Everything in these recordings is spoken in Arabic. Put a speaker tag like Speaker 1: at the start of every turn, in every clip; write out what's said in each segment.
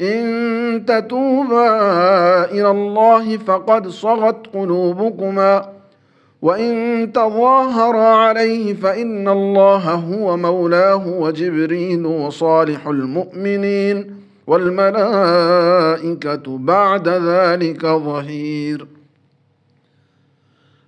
Speaker 1: إن تتوبا إلى الله فقد صغت قلوبكما وإن تظاهر عليه فإن الله هو مولاه وجبريل وصالح المؤمنين والملائكة بعد ذلك ظهير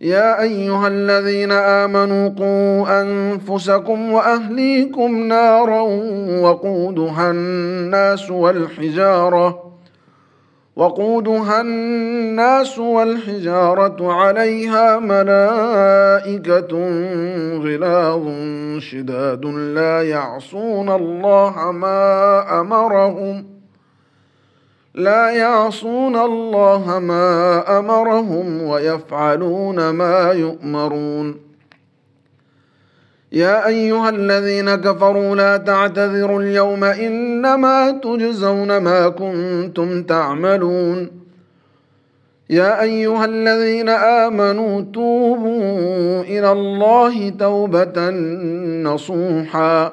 Speaker 1: يا ايها الذين امنوا قوا انفسكم واهليكم نارا وقودها الناس والحجاره وقودها الناس والحجارة عليها ملائكة غلاظ شداد لا يعصون الله ما أمرهم ۖ لا يعصون الله ما امرهم ويفعلون ما يؤمرون يا ايها الذين كفروا لا تعتذروا اليوم انما تجزون ما كنتم تعملون يا ايها الذين امنوا توبوا الى الله توبه نصوحا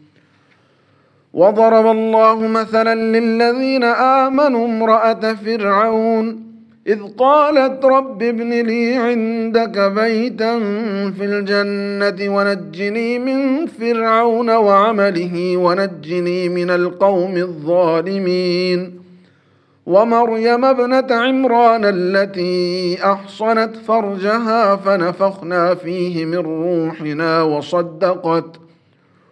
Speaker 1: وضرب الله مثلا للذين امنوا امراه فرعون اذ قالت رب ابن لي عندك بيتا في الجنه ونجني من فرعون وعمله ونجني من القوم الظالمين ومريم ابنه عمران التي احصنت فرجها فنفخنا فيه من روحنا وصدقت